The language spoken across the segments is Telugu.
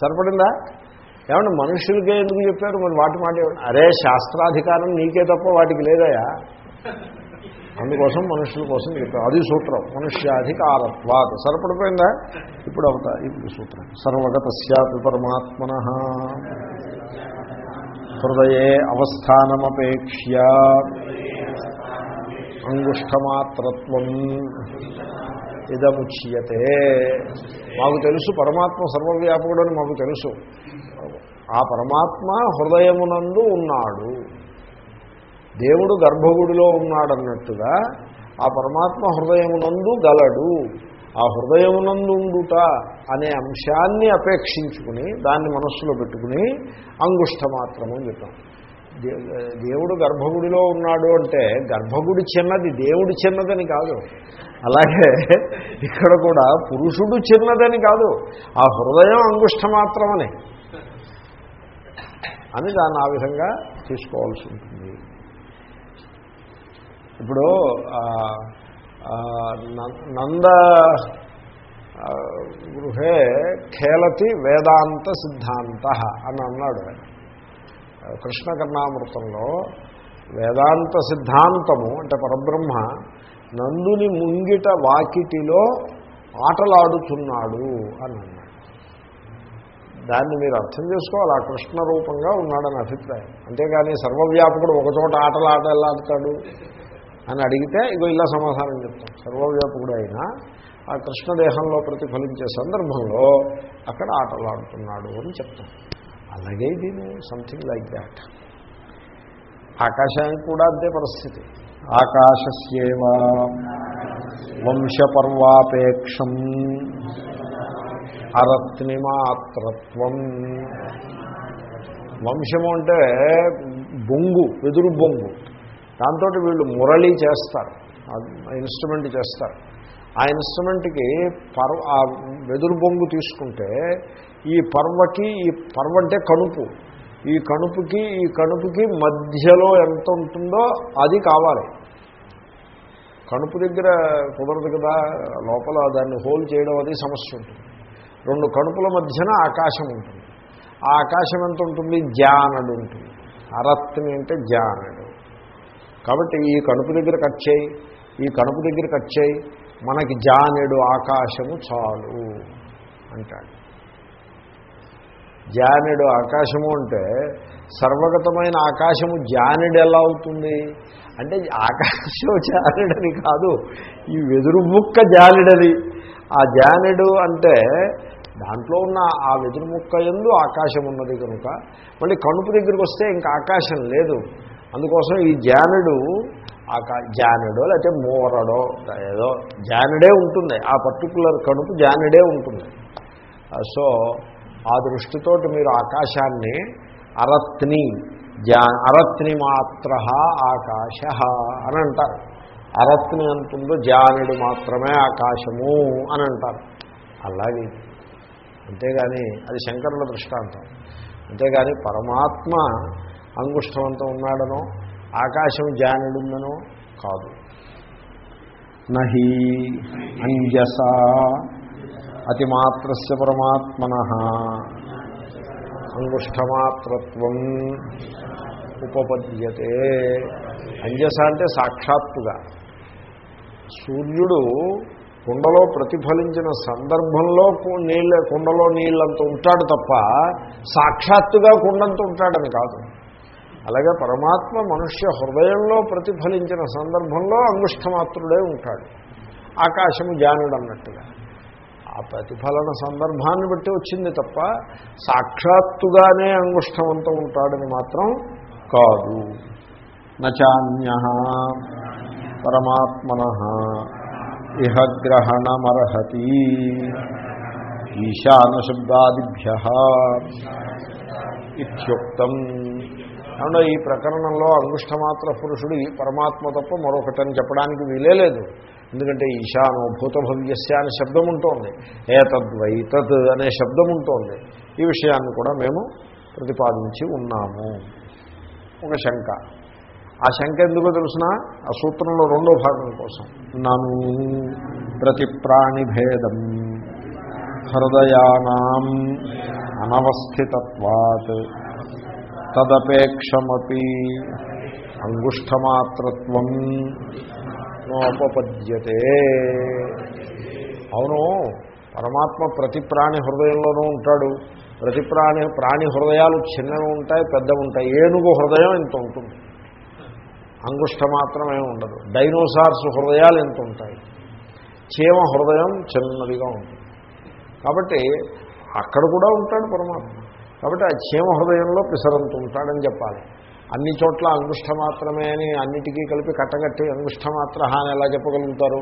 సరిపడిందా? ఏమంటే మనుషులకే ఎందుకు చెప్పారు? మరి వాటి మాట అరే శాస్త్రాధికారం నీకే తప్ప వాటికి లేదయా? అందుకోసం మనుషుల కోసం చెప్పారు. అది సూత్రం. మనుష్యాధికారత్వాత్. సరిపడిపోయిందా? ఇప్పుడు అవుతా ఇప్పుడు సూత్రం. సర్వగత సత్ పరమాత్మన. హృదయే అవస్థానమపేక్ష్య. అంగుష్టమాత్రత్వం ఇదముచ్యతే. మాకు తెలుసు పరమాత్మ సర్వవ్యాపకుడు అని మాకు తెలుసు. ఆ పరమాత్మ హృదయమునందు ఉన్నాడు. దేవుడు గర్భగుడిలో ఉన్నాడన్నట్టుగా ఆ పరమాత్మ హృదయమునందు గలడు. ఆ హృదయమునందు ఉండుట అనే అంశాన్ని అపేక్షించుకుని దాన్ని మనస్సులో పెట్టుకుని అంగుష్ట మాత్రము చెప్పాం. దేవుడు గర్భగుడిలో ఉన్నాడు అంటే గర్భగుడి చిన్నది దేవుడు చిన్నదని కాదు. అలాగే ఇక్కడ కూడా పురుషుడు చిన్నదని కాదు ఆ హృదయం అంగుష్ట మాత్రమని. అని దాన్ని ఆ విధంగా తీసుకోవాల్సి ఉంటుంది. ఇప్పుడు నంద గృహే ఖేలతి వేదాంత సిద్ధాంత అని అన్నాడు ఆయన. కృష్ణ కర్ణామృతంలో వేదాంత సిద్ధాంతము అంటే పరబ్రహ్మ నందుని ముంగిట వాకిటిలో ఆటలాడుతున్నాడు అని అన్నాడు. దాన్ని మీరు అర్థం చేసుకోవాలి ఆ కృష్ణ రూపంగా ఉన్నాడని అభిప్రాయం. అంతేగాని సర్వవ్యాపకుడు ఒకచోట ఆటలు ఆట ఎలా ఆడతాడు అని అడిగితే ఇగో ఇలా సమాధానం చెప్తాం. సర్వవ్యాపకుడు అయినా ఆ కృష్ణదేహంలో ప్రతిఫలించే సందర్భంలో అక్కడ ఆటలాడుతున్నాడు అని చెప్తాం. అలాగే దీని సంథింగ్ లైక్ దాట్ ఆకాశానికి కూడా అంతే పరిస్థితి. ఆకాశస్యేవ వంశపర్వాపేక్షం అరత్నిమాత్రత్వం. వంశము అంటే బొంగు వెదురు బొంగు. దాంతో వీళ్ళు మురళి చేస్తారు. ఇన్స్ట్రుమెంట్ చేస్తారు. ఆ ఇన్స్ట్రుమెంట్కి పర్వ ఆ వెదురు బొంగు తీసుకుంటే ఈ పర్వకి ఈ పర్వ అంటే కణుపు. ఈ కణుపుకి ఈ కణుపుకి మధ్యలో ఎంత ఉంటుందో అది కావాలి. కణుపు దగ్గర కుదరదు కదా లోపల దాన్ని హోల్ చేయడం అది సమస్య ఉంటుంది. రెండు కణుపుల మధ్యన ఆకాశం ఉంటుంది. ఆ ఆకాశం ఎంత ఉంటుంది? జానడు ఉంటుంది. అరత్ని అంటే జానడు. కాబట్టి ఈ కణుపు దగ్గర కట్ చేయి. ఈ కణుపు దగ్గర కట్ చేయి. మనకి జానెడు ఆకాశము చాలు అంటాడు. జానెడు ఆకాశము అంటే సర్వగతమైన ఆకాశము జానెడు ఎలా అవుతుంది? అంటే ఆకాశం జానెడని కాదు ఈ వెదురు ముక్క జానెడది. ఆ జానెడు అంటే దాంట్లో ఉన్న ఆ వెదురు ముక్క ఎందు ఆకాశం ఉన్నది కనుక మళ్ళీ కణుపు దగ్గరికి వస్తే ఇంకా ఆకాశం లేదు. అందుకోసం ఈ జానెడు ఆకా జానెడో లేకపోతే మోరడో ఏదో జానెడే ఉంటుంది. ఆ పర్టికులర్ కణుపు జానెడే ఉంటుంది. సో ఆ దృష్టితోటి మీరు ఆకాశాన్ని అరత్ని జా అరత్ని మాత్ర ఆకాశ అని అంటారు. అరత్ని అంటుందో జానుడు మాత్రమే ఆకాశము అని అంటారు. అలాగే అంతేగాని అది శంకరుల దృష్టాంతం. అంతేగాని పరమాత్మ అంగుష్టవంతం ఉన్నాడనో ఆకాశం జానుడుందనో కాదు. నహి అంజసా అతిమాత్రస్య పరమాత్మన. అంగుష్టమాత్రత్వం ఉపపద్యతే. అంజస అంటే సాక్షాత్తుగా. సూర్యుడు కుండలో ప్రతిఫలించిన సందర్భంలో నీళ్ళ కుండలో నీళ్ళంత ఉంటాడు తప్ప సాక్షాత్తుగా కుండంత ఉంటాడని కాదు. అలాగే పరమాత్మ మనుష్య హృదయంలో ప్రతిఫలించిన సందర్భంలో అంగుష్టమాత్రుడే ఉంటాడు. ఆకాశము జానుడు అన్నట్టుగా ఆ ప్రతిఫలన సందర్భాన్ని బట్టి వచ్చింది తప్ప సాక్షాత్తుగానే అంగుష్టవంతం ఉంటాడని మాత్రం కాదు. నచాన్య పరమాత్మన ఇహ గ్రహణమర్హతి. ఈశానశబ్దాదిభ్య ఇత్యుక్తం. ఏమన్నా ఈ ప్రకరణంలో అంగుష్టమాత్ర పురుషుడు పరమాత్మ తప్ప మరొకటని చెప్పడానికి వీలే లేదు. ఎందుకంటే ఈశానో భూతభవ్యస్య అనే శబ్దం ఉంటుంది ఏతద్వైతద్ అనే శబ్దం ఉంటుంది ఈ విషయాన్ని కూడా మేము ప్రతిపాదించి ఉన్నాము. ఒక శంక. ఆ శంక ఎందుకో తెలుసిన? ఆ సూత్రంలో రెండో భాగం కోసం. నను ప్రతి ప్రాణిభేదం హృదయానాం అనవస్థితత్వాత్ తదపేక్షమీ అంగుష్ఠమాత్రత్వం నోపపద్యతే అవును పరమాత్మ ప్రతి ప్రాణి హృదయంలోనూ ఉంటాడు. ప్రతి ప్రాణి ప్రాణి హృదయాలు చిన్నవి ఉంటాయి పెద్దవి ఉంటాయి. ఏనుగు హృదయం ఇంత ఉంటుంది. అంగుష్ట మాత్రమే ఉండదు. డైనోసార్స్ హృదయాలు ఎంత ఉంటాయి. చీమ హృదయం చిన్నదిగా ఉంటుంది. కాబట్టి అక్కడ కూడా ఉంటాడు పరమాత్మ. కాబట్టి ఆ చీమ హృదయంలో పిసరంతు ఉంటాడని చెప్పాలి. అన్ని చోట్ల అంగుష్ట మాత్రమే అని అన్నిటికీ కలిపి కట్టగట్టి అంగుష్ట మాత్ర అని ఎలా చెప్పగలుగుతారు?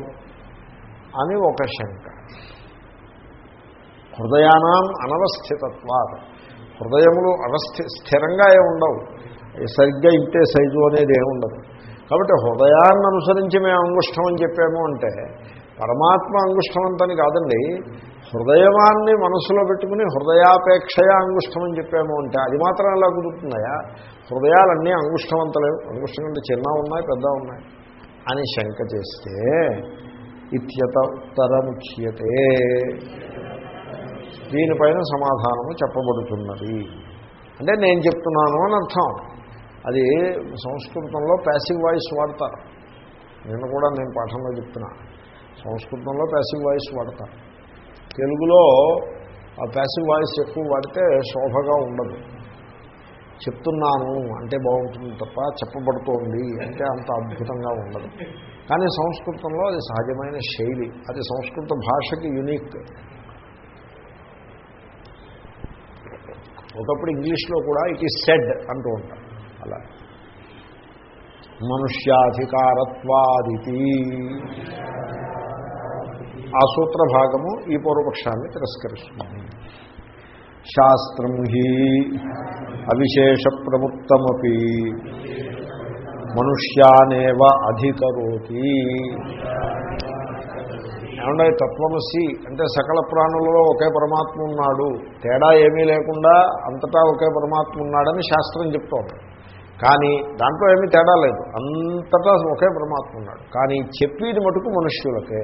అని ఒక శంక. హృదయానాం అనవస్థితత్వాత. హృదయములు అవస్థి స్థిరంగా ఏ ఉండవు. సరిగ్గా ఇంతే సైజు అనేది ఏముండదు కాబట్టి హృదయాన్ని అనుసరించి మేము అంగుష్టం అని చెప్పాము అంటే పరమాత్మ అంగుష్టం అంతని కాదండి హృదయమాన్ని మనసులో పెట్టుకుని హృదయాపేక్షయ అంగుష్టం అని చెప్పాము అంటే అది మాత్రం ఎలా కుదురుతున్నాయా హృదయాలన్నీ అంగుష్టవంతలేవు అంగుష్టం అంటే చిన్న ఉన్నాయి పెద్ద ఉన్నాయి అని శంక చేస్తే ఇత్యత ఉత్తరముచ్యతే దీనిపైన సమాధానము చెప్పబడుతున్నది. అంటే నేను చెప్తున్నాను అని అర్థం. అది సంస్కృతంలో ప్యాసివ్ వాయిస్ వాడతారు. నేను కూడా నేను పాఠంలో చెప్తున్నా. సంస్కృతంలో ప్యాసివ్ వాయిస్ వాడతారు. తెలుగులో ఆ ప్యాసివ్ వాయిస్ ఎక్కువ వాడితే శోభగా ఉండదు. చెప్తున్నాను అంటే బాగుంటుంది తప్ప చెప్పబడుతోంది అంటే అంత అద్భుతంగా ఉండదు. కానీ సంస్కృతంలో అది సహజమైన శైలి అది సంస్కృత భాషకి యునిక్. ఒకప్పుడు ఇంగ్లీష్లో కూడా ఇట్ ఈస్ సెడ్ అంటూ ఉంటాం అలా. మనుష్యాధికారత్వాదితి. ఆ సూత్ర భాగము ఈ పూర్వపక్షాన్ని తిరస్కరిస్తుంది. శాస్త్రం హీ అవిశేషప్రవృత్తమీ మనుష్యానేవ అధికరోతి. ఏమంటే తత్వమసి అంటే సకల ప్రాణులలో ఒకే పరమాత్మ ఉన్నాడు. తేడా ఏమీ లేకుండా అంతటా ఒకే పరమాత్మ ఉన్నాడని శాస్త్రం చెప్తోంది. కానీ దాంట్లో ఏమీ తేడా లేదు. అంతటా ఒకే పరమాత్మ ఉన్నాడు. కానీ చెప్పేది మటుకు మనుష్యులకే.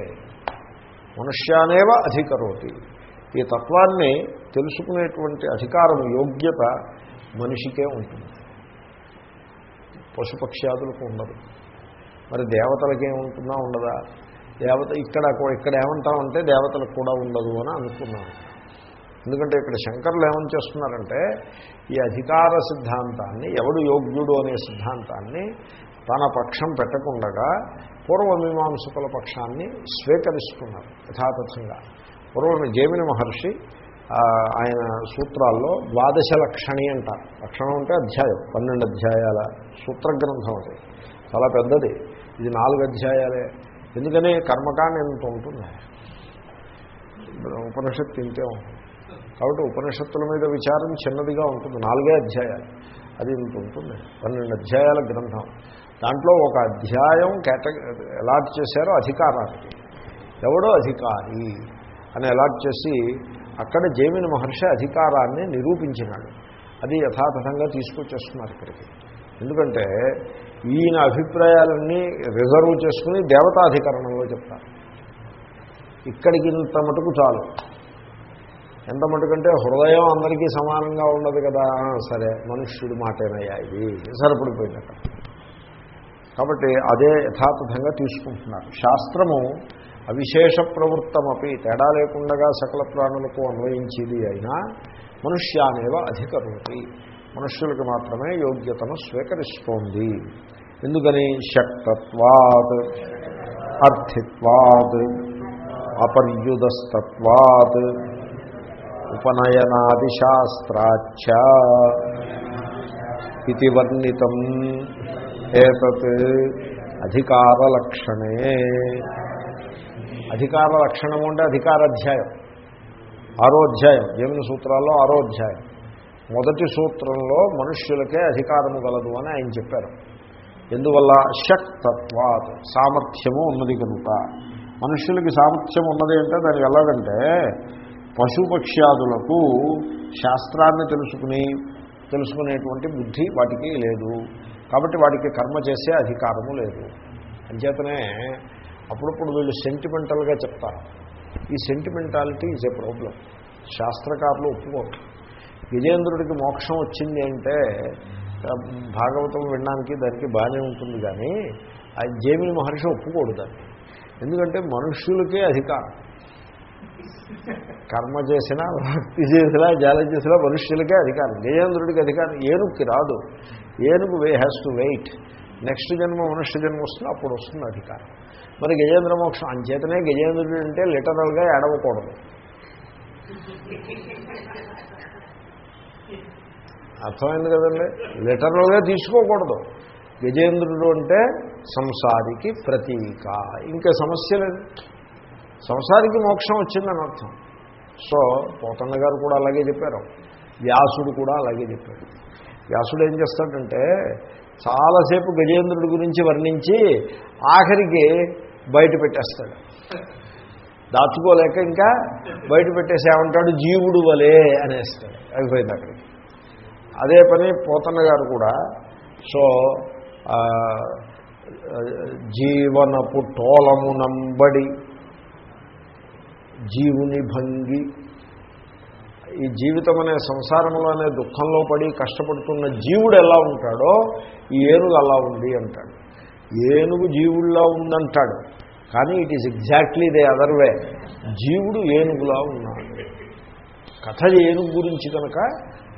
మనుష్యానేవ అధికరోతి. ఈ తత్వాన్ని తెలుసుకునేటువంటి అధికారం యోగ్యత మనిషికే ఉంటుంది. పశుపక్ష్యాదులకు ఉండదు. మరి దేవతలకి ఉంటుందా ఉండదా? దేవత ఇక్కడ ఇక్కడ ఏమంటామంటే దేవతలకు కూడా ఉండదు అని అనుకున్నాను ఎందుకంటే ఇక్కడ శంకర్లు ఏమని చేస్తున్నారంటే ఈ అధికార సిద్ధాంతాన్ని ఎవడు యోగ్యుడు అనే సిద్ధాంతాన్ని తన పక్షం పెట్టకుండగా పూర్వమీమాంసకుల పక్షాన్ని స్వీకరిస్తున్నారు యథాతథంగా. పూర్వం జేమిని మహర్షి ఆయన సూత్రాల్లో ద్వాదశ లక్షణి అంటారు. లక్షణం అంటే అధ్యాయం పన్నెండు అధ్యాయాల సూత్ర గ్రంథం అది. చాలా పెద్దది. ఇది నాలుగు అధ్యాయాలే. ఎందుకని? కర్మకాండ ఎంత ఉంటుంది? ఉపనిషత్తు ఇంతే ఉంటుంది. కాబట్టి ఉపనిషత్తుల మీద విచారం చిన్నదిగా ఉంటుంది. నాలుగే అధ్యాయాలు. అది ఇంత ఉంటుంది. పన్నెండు అధ్యాయాల గ్రంథం. దాంట్లో ఒక అధ్యాయం కేటగి అలాట్ చేశారో అధికారానికి. ఎవడో అధికారి అని అలాట్ చేసి అక్కడ జైమిని మహర్షి అధికారాన్ని నిరూపించినాడు. అది యథాతథంగా తీసుకొచ్చేస్తున్నారు ఇక్కడికి. ఎందుకంటే ఈయన అభిప్రాయాలన్నీ రిజర్వ్ చేసుకుని దేవతాధికరణంలో చెప్తారు. ఇక్కడికి ఇంత మటుకు చాలు. ఎంత మటుకంటే హృదయం అందరికీ సమానంగా ఉండదు కదా. సరే మనుష్యుడి మాటేనయ్యా ఇది. సరిపడిపోయిందట కాబట్టి అదే యథాతథంగా తీసుకుంటున్నారు. శాస్త్రము అవిశేష ప్రవృత్తమపి తేడా లేకుండా సకల ప్రాణులకు అన్వయించేది అయినా మనుష్యానేవ అధికరోతి మనుష్యులకు మాత్రమే యోగ్యతను స్వీకరిస్తోంది. ఎందుకని? శక్తత్వాత్ అర్థిత్వాత్ అపర్యుదస్తత్వాత్ ఉపనయనాదిశాస్త్రాచ ఇది వర్ణితం. ఏతత్ అధికారలక్షణే. అధికార లక్షణము అంటే అధికారాధ్యాయం. ఆరో అధ్యాయం జమిన సూత్రాల్లో ఆరో అధ్యాయం. మొదటి సూత్రంలో మనుష్యులకే అధికారము గలదు అని ఆయన చెప్పారు. ఎందువల్ల? శక్తత్వాత్ సామర్థ్యము ఉన్నది కనుక. మనుష్యులకి సామర్థ్యం ఉన్నది అంటే దానికి ఎలాగంటే పశుపక్ష్యాదులకు శాస్త్రాన్ని తెలుసుకుని తెలుసుకునేటువంటి బుద్ధి వాటికి లేదు. కాబట్టి వాటికి కర్మ చేసే అధికారము లేదు. అంచేతనే అప్పుడప్పుడు వీళ్ళు సెంటిమెంటల్గా చెప్తారు. ఈ సెంటిమెంటాలిటీ ఈజ్ ఏ ప్రాబ్లం శాస్త్రకారులు ఒప్పుకోరు. విజేంద్రుడికి మోక్షం వచ్చింది అంటే భాగవతం వినడానికి దానికి బాగానే ఉంటుంది కానీ ఆ జేమిని మహర్షి ఒప్పుకోడు దాన్ని. ఎందుకంటే మనుష్యులకే అధికారం. కర్మ చేసినా భక్తి చేసినా జాల చేసినా మనుష్యులకే అధికారం. గజేంద్రుడికి అధికారం ఏనుగుకి రాదు. ఏనుగు way has to wait next జన్మ మనుష్య జన్మ వస్తుంది అప్పుడు వస్తుంది అధికారం. మరి గజేంద్ర మోక్షం అంచేతనే గజేంద్రుడు అంటే లిటరల్గా ఏడవకూడదు. అర్థమైంది కదండి? లిటరల్గా తీసుకోకూడదు. గజేంద్రుడు అంటే సంసారికి ప్రతీక. ఇంకా సమస్యలేదు సంసారికి మోక్షం వచ్చిందని అర్థం. సో పోతన్న గారు కూడా అలాగే చెప్పారు. వ్యాసుడు కూడా అలాగే చెప్పాడు. వ్యాసుడు ఏం చేస్తాడంటే చాలాసేపు గజేంద్రుడి గురించి వర్ణించి ఆఖరికి బయట పెట్టేస్తాడు. దాచుకోలేక ఇంకా బయట పెట్టేసి ఏమంటాడు? జీవుడు వలే అనేస్తాడు. అయిపోయింది అక్కడికి. అదే పని పోతన్న గారు కూడా. సో జీవనపు టోలము నంబడి జీవుని భంగి ఈ జీవితం అనే సంసారంలో అనే దుఃఖంలో పడి కష్టపడుతున్న జీవుడు ఎలా ఉంటాడో ఈ ఏనుగు అలా ఉంది అంటాడు. ఏనుగు జీవుల్లో ఉందంటాడు. కానీ it is exactly the other way జీవుడు ఏనుగులా ఉన్నాడు. కథ ఏనుగు గురించి కనుక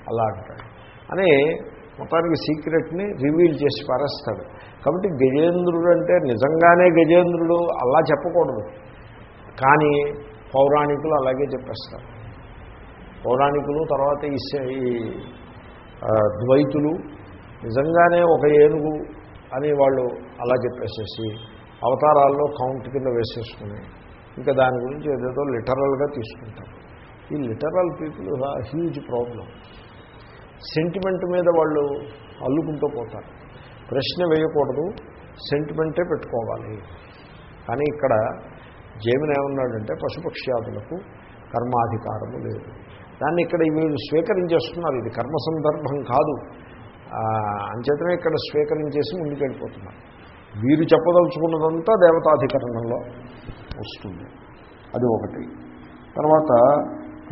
అలా అంటాడు. అని మొత్తానికి సీక్రెట్ని రివీల్ చేసి పారేస్తాడు. కాబట్టి గజేంద్రుడు అంటే నిజంగానే గజేంద్రుడు అలా చెప్పకూడదు. కానీ పౌరాణికులు అలాగే చెప్పేస్తారు. పౌరాణికులు తర్వాత ఈ ఈ ద్వైతులు నిజంగానే ఒక ఏనుగు అని వాళ్ళు అలా చెప్పేసేసి అవతారాల్లో కౌంట్ కింద వేసేసుకుని ఇంకా దాని గురించి ఏదేదో లిటరల్గా తీసుకుంటారు. ఈ literal people huge problem sentiment మీద వాళ్ళు అల్లుకుంటూ పోతారు. ప్రశ్న వేయకూడదు సెంటిమెంటే పెట్టుకోవాలి. కానీ ఇక్కడ జేమిని ఏమన్నాడంటే పశుపక్ష్యాదులకు కర్మాధికారము లేదు. దాన్ని ఇక్కడ వీళ్ళు స్వీకరించేస్తున్నారు. ఇది కర్మ సందర్భం కాదు. అంచేతనే ఇక్కడ స్వీకరించేసి ముందుకెళ్ళిపోతున్నారు. వీరు చెప్పదలుచుకున్నదంతా దేవతాధికరణంలో వస్తుంది. అది ఒకటి. తర్వాత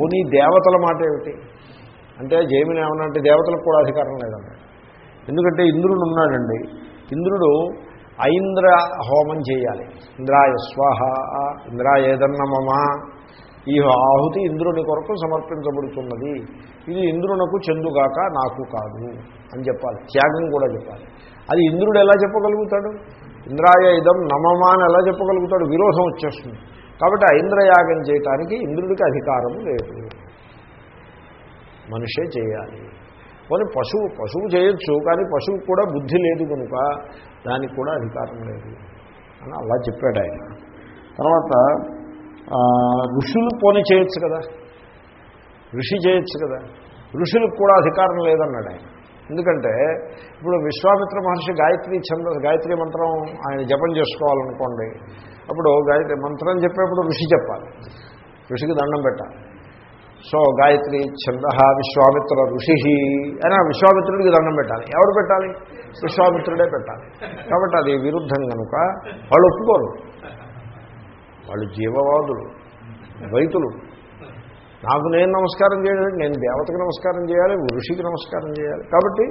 పోనీ దేవతల మాట ఏమిటి? అంటే జైమిని ఏమన్నంటే దేవతలకు కూడా అధికారం లేదన్నాడు ఎందుకంటే ఇంద్రుడు ఉన్నాడండి. ఇంద్రుడు ఐంద్ర హోమం చేయాలి. ఇంద్రాయ స్వాహ ఇంద్రాయ ఈ ఆహుతి ఇంద్రుని కొరకు సమర్పించబడుతున్నది. ఇది ఇంద్రునకు చెందుగాక నాకు కాదు అని చెప్పాలి. త్యాగం కూడా చెప్పాలి. అది ఇంద్రుడు ఎలా చెప్పగలుగుతాడు? ఇంద్రాయ ఇదం నమమా అని ఎలా చెప్పగలుగుతాడు? విరోధం వచ్చేస్తుంది. కాబట్టి ఆ ఇంద్రయాగం చేయటానికి ఇంద్రుడికి అధికారం లేదు. మనిషే చేయాలి. కానీ పశువు పశువు చేయొచ్చు కానీ పశువు కూడా బుద్ధి లేదు కనుక దానికి కూడా అధికారం లేదు అని అలా చెప్పాడు ఆయన. తర్వాత ఋషులు పోని చేయొచ్చు కదా? ఋషి చేయొచ్చు కదా? ఋషులకు కూడా అధికారం లేదన్నాడు ఆయన. ఎందుకంటే ఇప్పుడు విశ్వామిత్ర మహర్షి గాయత్రి ఛంద గాయత్రి మంత్రం ఆయన జపం చేసుకోవాలనుకోండి అప్పుడు గాయత్రి మంత్రం చెప్పేప్పుడు ఋషి చెప్పాలి. ఋషికి దండం పెట్టాలి. సో గాయత్రి ఛంద విశ్వామిత్ర ఋషి అని ఆ విశ్వామిత్రుడికి దండం పెట్టాలి. ఎవరు పెట్టాలి? విశ్వామిత్రుడే పెట్టాలి. కాబట్టి అది విరుద్ధం కనుక వాళ్ళు ఒప్పుకోరు. వాళ్ళు జీవవాదులు ద్వైతులు నాకు నేను నమస్కారం చేయాలి నేను దేవతకి నమస్కారం చేయాలి ఋషికి నమస్కారం చేయాలి. కాబట్టి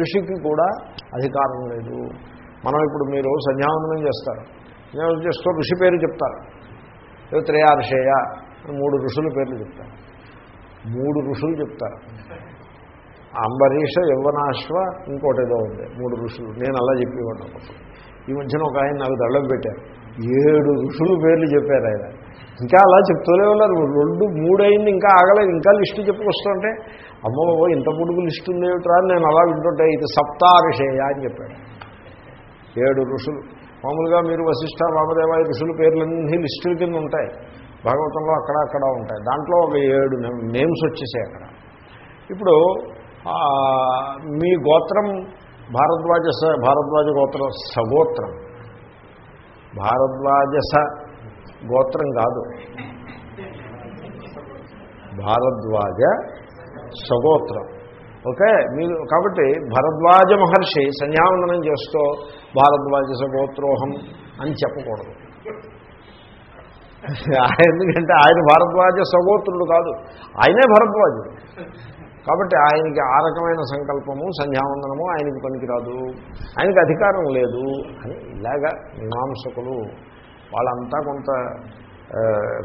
ఋషికి కూడా అధికారం లేదు. మనం ఇప్పుడు మీరు సంధ్యావందనం చేస్తారు. సంధ్యావందనం చేస్తూ ఋషి పేరు చెప్తారు. ఏదో త్రయార్షేయ మూడు ఋషుల పేర్లు చెప్తారు. మూడు ఋషులు చెప్తారు. అంబరీష యవ్వనాశ్వ ఇంకోటి ఏదో ఉంది. మూడు ఋషులు. నేను అలా చెప్పేవాడిని ఈ మధ్యన ఒక ఆయన నాకు దళ్ళం పెట్టారు. ఏడు ఋషులు పేర్లు చెప్పారు ఆయన. ఇంకా అలా చెప్తూనే ఉన్నారు. రెండు మూడు అయింది ఇంకా ఆగలేదు. ఇంకా లిస్టు చెప్పుకొస్తుంటే అమ్మో ఇంత పొడుగు లిస్టు ఉందేమిట్రా నేను అలా వింటుంటే ఇది సప్తారిషేయ అని చెప్పాడు. ఏడు ఋషులు. మామూలుగా మీరు వశిష్ఠ వామదేవ ఋషులు ఋషుల పేర్లన్నీ లిస్టుల కింద ఉంటాయి. భాగవతంలో అక్కడ అక్కడ ఉంటాయి. దాంట్లో ఒక ఏడు నేమ్స్ వచ్చేసాయి అక్కడ. ఇప్పుడు మీ గోత్రం భారద్వాజ భారద్వాజ గోత్రం సగోత్రం. భారద్వాజ స గోత్రం కాదు. భారద్వాజ సగోత్రం. ఓకే? మీరు కాబట్టి భరద్వాజ మహర్షి సంధ్యావందనం చేస్తూ భారద్వాజ సగోత్రోహం అని చెప్పకూడదు. ఎందుకంటే ఆయన భరద్వాజ సగోత్రుడు కాదు. ఆయనే భరద్వాజుడు. కాబట్టి ఆయనకి ఆ రకమైన సంకల్పము సంధ్యావందనము ఆయనకి పనికిరాదు. ఆయనకి అధికారం లేదు అని ఇలాగా మీమాంసకులు వాళ్ళంతా కొంత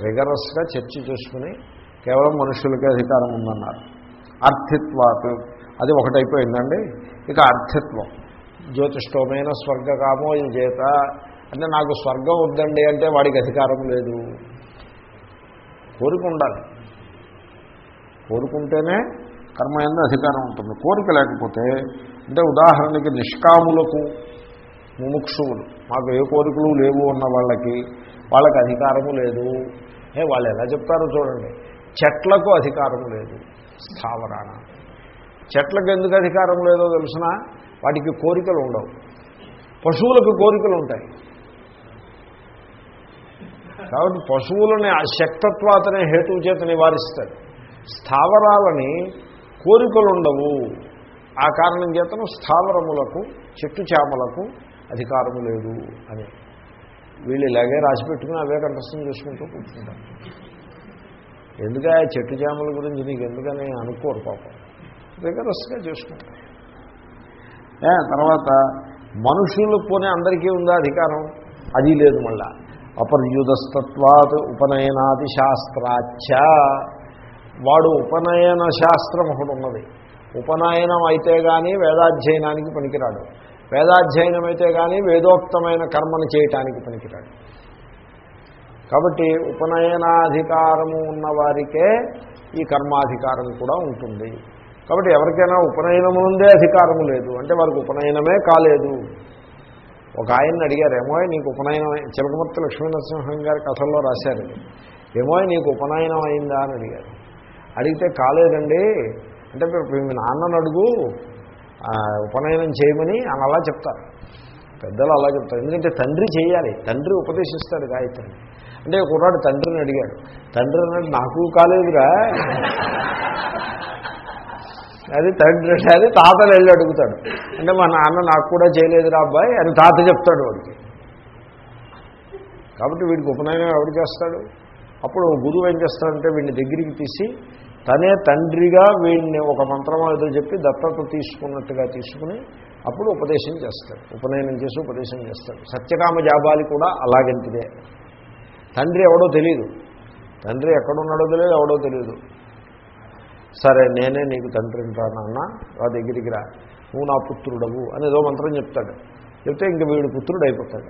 రిగరస్గా చర్చ చేసుకుని కేవలం మనుషులకే అధికారం ఉందన్నారు. అర్థిత్వాత్ అది ఒకటైపోయిందండి. ఇక అర్థిత్వం. జ్యోతిష్టోమైన స్వర్గకామో ఈ చేత అంటే నాకు స్వర్గం వద్దండి అంటే వాడికి అధికారం లేదు. కోరిక ఉండాలి కోరుకుంటేనే కర్మ ఎందు అధికారం ఉంటుంది. కోరిక లేకపోతే అంటే ఉదాహరణకి నిష్కాములకు ముముక్షువులు. మాకు ఏ కోరికలు లేవు ఉన్న వాళ్ళకి వాళ్ళకి అధికారము లేదు. వాళ్ళు ఎలా చెప్తారో చూడండి. చెట్లకు అధికారం లేదు. స్థావరాణ చెట్లకు ఎందుకు అధికారం లేదో తెలిసిన? వాటికి కోరికలు ఉండవు. పశువులకు కోరికలు ఉంటాయి. కాబట్టి పశువులని ఆ శక్తత్వాతనే హేతువు చేత నివారిస్తాడు స్థావరాలని కోరికలు ఉండవు. ఆ కారణం చేతను స్థావరములకు చెట్టు చేపలకు అధికారము లేదు అని. వీళ్ళు ఇలాగే రాసి పెట్టుకుని అవే కంఠస్థం చేసుకుంటూ కూర్చుంటారు. ఎందుక చెట్టు చేమల గురించి నీకు ఎందుకని అనుకోరు పాపం. రిగరస్గా చేసుకుంటారు. తర్వాత మనుషులు పోనే అందరికీ ఉందా అధికారం? అది లేదు మళ్ళా. అపర్యుధస్తత్వాత్ ఉపనయనాది శాస్త్రాచ వాడు ఉపనయన శాస్త్రం ఒకటి ఉన్నది. ఉపనయనం అయితే కానీ వేదాధ్యయనానికి పనికిరాడు. వేదాధ్యయనం అయితే కానీ వేదోక్తమైన కర్మను చేయటానికి పనికిరాడు. కాబట్టి ఉపనయనాధికారము ఉన్నవారికే ఈ కర్మాధికారం కూడా ఉంటుంది. కాబట్టి ఎవరికైనా ఉపనయనము నుండే అధికారము లేదు. అంటే వారికి ఉపనయనమే కాలేదు. ఒక ఆయన్ని అడిగారు ఏమో నీకు ఉపనయనం అయి- చిలకమర్తి లక్ష్మీనరసింహం గారి కథల్లో రాశారు. ఏమో నీకు ఉపనయనం అయిందా? అని అడిగారు. అడిగితే కాలేదండి. అంటే మీ నాన్నను అడుగు. ఉపనయనం చేయమని అని అలా చెప్తారు. పెద్దలు అలా చెప్తారు. ఎందుకంటే తండ్రి చేయాలి. తండ్రి ఉపదేశిస్తాడు గాయత్రిని అంటే కుర్రాడు తండ్రిని అడిగాడు. తండ్రి అన్నాడు నాకు కాలేదురా. అది తండ్రి అది తాతలు వెళ్ళి అడుగుతాడు. అంటే మా నాన్న నాకు కూడా చేయలేదురా అబ్బాయి అని తాత చెప్తాడు వాడికి. కాబట్టి వీడికి ఉపనయనం ఎవరు చేస్తాడు? అప్పుడు గురువు ఏం చేస్తాడంటే వీడిని దగ్గరికి తీసి తనే తండ్రిగా వీడిని ఒక మంత్రం ఏదో చెప్పి దత్తత తీసుకున్నట్టుగా తీసుకుని అప్పుడు ఉపదేశం చేస్తాడు. ఉపనయనం చేసి ఉపదేశం చేస్తాడు. సత్యకామ జాబాలి కూడా అలాగంటిదే. తండ్రి ఎవడో తెలియదు తండ్రి ఎక్కడున్నాడో తెలియదు ఎవడో తెలియదు సరే నేనే నీకు తండ్రి రా నాన్న ఆ దగ్గరికి రా. నువ్వు నా పుత్రుడవు అని ఏదో మంత్రం చెప్తాడు. చెప్తే ఇంక వీడు పుత్రుడు అయిపోతాడు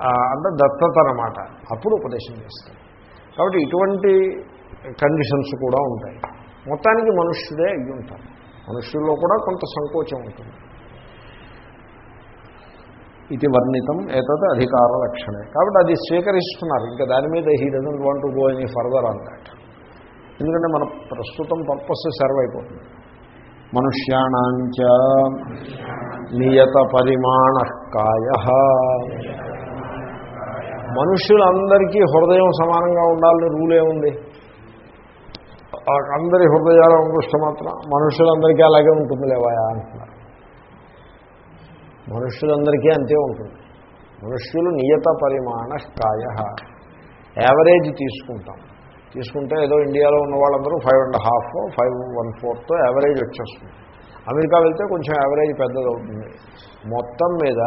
ఆ, అంటే దత్తత అన్నమాట. అప్పుడు ఉపదేశం చేస్తాడు. కాబట్టి ఇటువంటి కండిషన్స్ కూడా ఉంటాయి. మొత్తానికి మనుష్యుడే అయ్యి ఉంటారు మనుష్యుల్లో కూడా కొంత సంకోచం ఉంటుంది. ఇది వర్ణితం ఏతత్ అధికార లక్షణే. కాబట్టి అది స్వీకరిస్తున్నారు. ఇంకా దాని మీద he doesn't want to go any further on ఎందుకంటే మన ప్రస్తుతం పర్పస్ సర్వ్ అయిపోతుంది. మనుష్యాణాంచ నియత పరిమాణ కాయ మనుష్యులందరికీ హృదయం సమానంగా ఉండాలని రూల్ ఏముంది అందరి హృదయాల అంగుష్ట మాత్రం మనుషులందరికీ అలాగే ఉంటుంది లేవాయా అంటున్నారు. మనుషులందరికీ అంతే ఉంటుంది. మనుష్యులు నియత పరిమాణ కాయ యావరేజ్ తీసుకుంటాం. తీసుకుంటే ఏదో ఇండియాలో ఉన్న వాళ్ళందరూ five and half five one fourth average వచ్చేస్తుంది. అమెరికా వెళ్తే కొంచెం యావరేజ్ పెద్దది అవుతుంది. మొత్తం మీద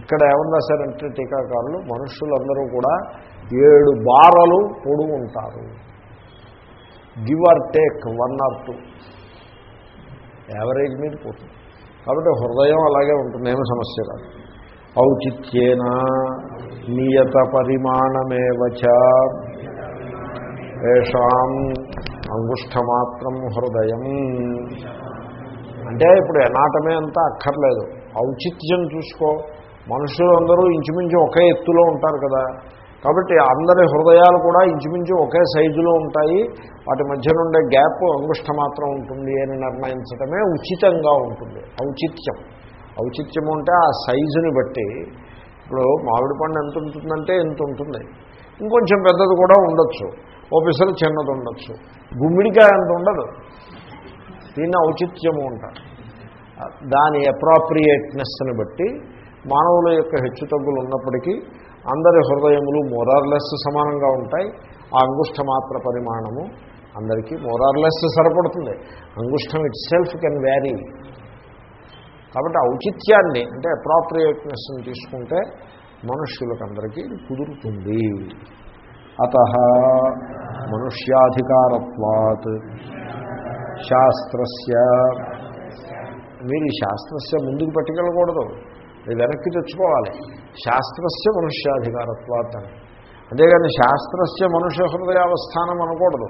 ఇక్కడ ఎవర్న్న సరే అంటే టీకాకారులు మనుషులందరూ కూడా ఏడు బారలు పొడుగు ఉంటారు give or take one or two. Average మీద పోతుంది. కాబట్టి హృదయం అలాగే ఉంటుంది ఏమి సమస్య కాదు ఔచిత్యేన నియత పరిమాణమేవచ ఏషాం అంగుష్ఠమాత్రం హృదయం. అంటే ఇప్పుడు ఎనాటమే అంతా అక్కర్లేదు. ఔచిత్యం చూసుకో. మనుషులందరూ ఇంచుమించు ఒకే ఎత్తులో ఉంటారు కదా. కాబట్టి అందరి హృదయాలు కూడా ఇంచుమించు ఒకే సైజులో ఉంటాయి. వాటి మధ్య నుండే గ్యాప్ అంగుష్ట మాత్రం ఉంటుంది అని నిర్ణయించడమే ఉచితంగా ఉంటుంది. ఔచిత్యం. ఔచిత్యము అంటే ఆ సైజుని బట్టి ఇప్పుడు మామిడి పండు ఎంత ఉంటుందంటే ఎంత ఉంటుంది. ఇంకొంచెం పెద్దది కూడా ఉండొచ్చు. ఓ చిన్నది ఉండొచ్చు. గుమ్మిడికాయ అంత ఉండదు. దీన్ని ఔచిత్యము ఉంటారు దాని అప్రాప్రియేట్నెస్ని బట్టి మానవుల యొక్క హెచ్చుతగ్గులు ఉన్నప్పటికీ అందరి హృదయములు మోరార్లెస్ సమానంగా ఉంటాయి. ఆ అంగుష్ట మాత్ర పరిమాణము అందరికీ మోరార్లెస్ సరిపడుతుంది. అంగుష్టం ఇట్ సెల్ఫ్ కెన్ వ్యారీ కాబట్టి ఔచిత్యాన్ని అంటే అప్రాప్రియేట్నెస్ని తీసుకుంటే మనుష్యులకందరికీ ఇది కుదురుతుంది. అత మనుష్యాధికారత్వాత్. శాస్త్రస్య. మీరు ఈ శాస్త్రస్య ముందుకు పట్టుకెళ్ళకూడదు. ఇది వెనక్కి తెచ్చుకోవాలి. శాస్త్రస్య మనుష్యాధికారత్వాత్ అని అంతేగాని శాస్త్రస్య మనుష్య హృదయావస్థానం అనకూడదు.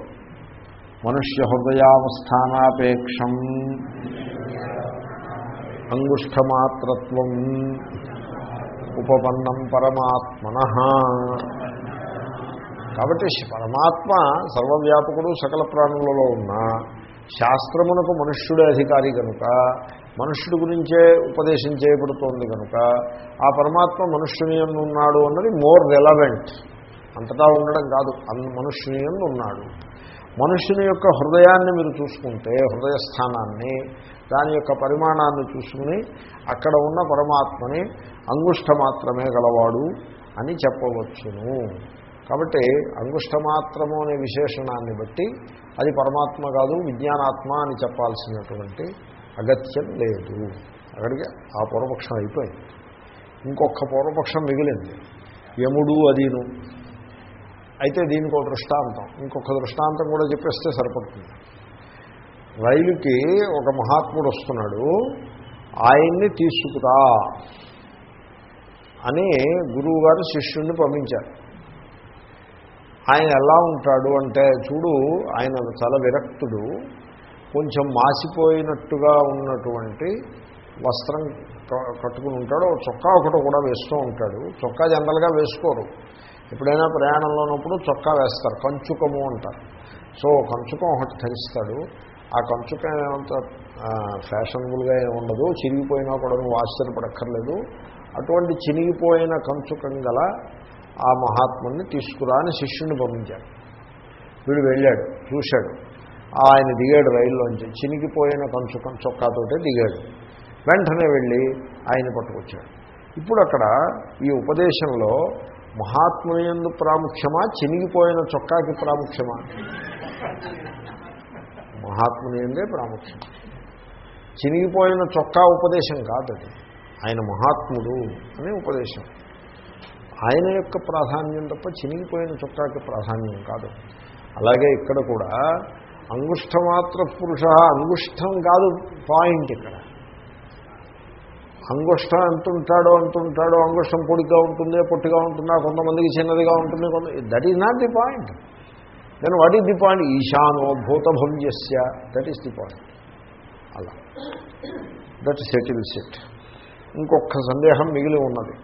మనుష్య హృదయావస్థానాపేక్షం అంగుష్ఠమాత్రత్వం ఉపపన్నం పరమాత్మన. కాబట్టి పరమాత్మ సర్వవ్యాపకుడు సకల ప్రాణులలో ఉన్న శాస్త్రమునకు మనుష్యుడే అధికారి కనుక మనుష్యుడి గురించే ఉపదేశం చేయబడుతోంది కనుక ఆ పరమాత్మ మనుష్యుని ఉన్నాడు అన్నది మోర్ రెలవెంట్. అంతటా ఉండడం కాదు అన్ మనుష్యుని ఉన్నాడు. మనుష్యుని యొక్క హృదయాన్ని మీరు చూసుకుంటే హృదయ స్థానాన్ని దాని యొక్క పరిమాణాన్ని చూసుకుని అక్కడ ఉన్న పరమాత్మని అంగుష్ట మాత్రమే గలవాడు అని చెప్పవచ్చును. కాబట్టి అంగుష్టమాత్రము అనే విశేషణాన్ని బట్టి అది పరమాత్మ కాదు విజ్ఞానాత్మ అని చెప్పాల్సినటువంటి అగత్యం లేదు. అక్కడికి ఆ పూర్వపక్షం అయిపోయింది. ఇంకొక పూర్వపక్షం మిగిలింది. యముడు అదీను. అయితే దీనికి ఒక దృష్టాంతం. ఇంకొక దృష్టాంతం కూడా చెప్పేస్తే సరిపడుతుంది. రైలుకి ఒక మహాత్ముడు వస్తున్నాడు. ఆయన్ని తీసుకురా అని గురువు గారు శిష్యుణ్ణి పంపించారు. ఆయన ఎలా ఉంటాడు అంటే చూడు ఆయన చాలా విరక్తుడు. కొంచెం మాసిపోయినట్టుగా ఉన్నటువంటి వస్త్రం కట్టుకుని ఉంటాడు. చొక్కా ఒకటి కూడా వేస్తూ ఉంటాడు. చొక్కా జనరల్గా వేసుకోరు. ఎప్పుడైనా ప్రయాణంలో ఉన్నప్పుడు చొక్కా వేస్తారు. కంచుకము అంటారు. సో కంచుకం ఒకటి ధరిస్తాడు. ఆ కంచుకం ఏమంత ఫ్యాషనబుల్గా ఏమి ఉండదు. చిరిగిపోయినా కూడా నువ్వు ఆశ్చర్యపడక్కర్లేదు. అటువంటి చినిగిపోయిన కంచుకం గల ఆ మహాత్ముని తీసుకురా అని శిష్యుని పంపించాడు. వీడు వెళ్ళాడు. చూశాడు. ఆయన దిగాడు రైల్లోంచి. చినిగిపోయిన కంచు చొక్కాతోటే దిగాడు. వెంటనే వెళ్ళి ఆయన పట్టుకొచ్చాడు. ఇప్పుడు అక్కడ ఈ ఉపదేశంలో మహాత్ముని ఎందు ప్రాముఖ్యమా చినిగిపోయిన చొక్కాకి ప్రాముఖ్యమా? మహాత్ముని ఎందే ప్రాముఖ్యం. చినిగిపోయిన చొక్కా ఉపదేశం కాదు అది ఆయన మహాత్ముడు అనే ఉపదేశం. ఆయన యొక్క ప్రాధాన్యం తప్ప చినిగిపోయిన చొక్కాకి ప్రాధాన్యం కాదు. అలాగే ఇక్కడ కూడా అంగుష్ఠమాత్ర పురుష అంగుష్ఠం కాదు పాయింట్ ఇక్కడ. అంగుష్టం ఎంత ఉంటాడో ఎంత ఉంటాడో అంగుష్టం పొడిగా ఉంటుంది పొట్టిగా ఉంటుందా కొంతమందికి చిన్నదిగా ఉంటుంది కొంత that is not the point then what is the point ఈశానో భూతభవ్యస్య దట్ ఈస్ ది పాయింట్ అలా. దట్ సెటిల్స్ ఇట్ ఇంకొక సందేహం మిగిలి ఉన్నది.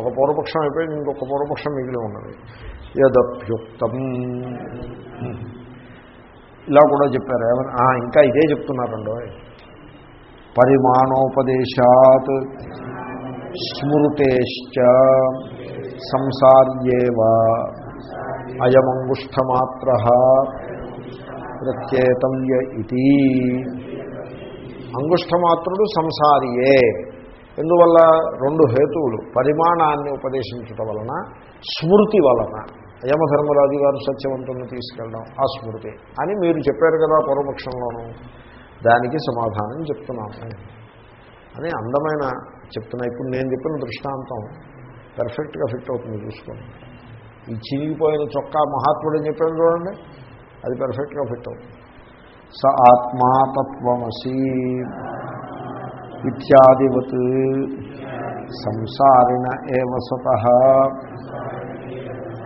ఒక పూర్వపక్షం అయిపోయింది ఇంకొక పూర్వపక్షం మిగిలి ఉన్నది. యదప్యుక్తం ఇలా కూడా చెప్పారు. ఏమని ఇంకా ఇదే చెప్తున్నారండో. పరిమాణోపదేశాత్ స్మృతేశ్చ సంసార్యేవ అయమంగుష్టమాత్ర ప్రత్యేతవ్య ఇది అంగుష్టమాత్రుడు సంసారియే. ఎందువల్ల? రెండు హేతువులు. పరిమాణాన్ని ఉపదేశించటం వలన స్మృతి వలన. యమధర్మరాజు గారు సత్యవంతుని తీసుకెళ్ళడం ఆ స్మృతి అని మీరు చెప్పారు కదా పూర్వపక్షంలోనూ. దానికి సమాధానం చెప్తున్నాను. అని అందమైన చెప్తున్నా. ఇప్పుడు నేను చెప్పిన దృష్టాంతం పర్ఫెక్ట్గా ఫిట్ అవుతుంది చూసుకోండి. ఈ చినిగిపోయిన చొక్కా మహాత్ముడు అని చెప్పాను చూడండి? అది పర్ఫెక్ట్గా ఫిట్ అవుతుంది. స ఆత్మాతత్వమసి ఇత్యాదివత్ సంసారిణ ఏవ సత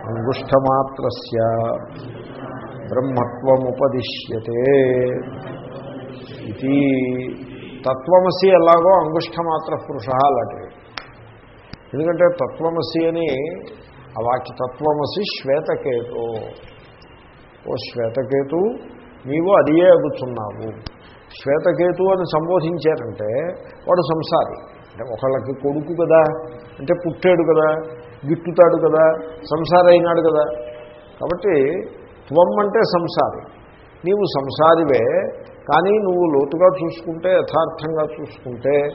అంగుష్టమాత్రస్య బ్రహ్మత్వముపదిశ్యతే. ఇది తత్వమసి ఎలాగో అంగుష్టమాత్ర పురుష అలాంటివి ఎందుకంటే తత్వమసి అని ఆ వాక్య తత్వమసి శ్వేతకేతు. ఓ శ్వేతకేతు నీవు అదియే అగుతున్నావు. శ్వేతకేతు అని సంబోధించారంటే వాడు సంసారి. అంటే ఒకళ్ళకి కొడుకు కదా అంటే పుట్టాడు కదా గిట్టుతాడు కదా సంసారి అయినాడు కదా. కాబట్టి త్వం అంటే సంసారి. నీవు సంసారివే కానీ నువ్వు లోతుగా చూసుకుంటే యథార్థంగా చూసుకుంటే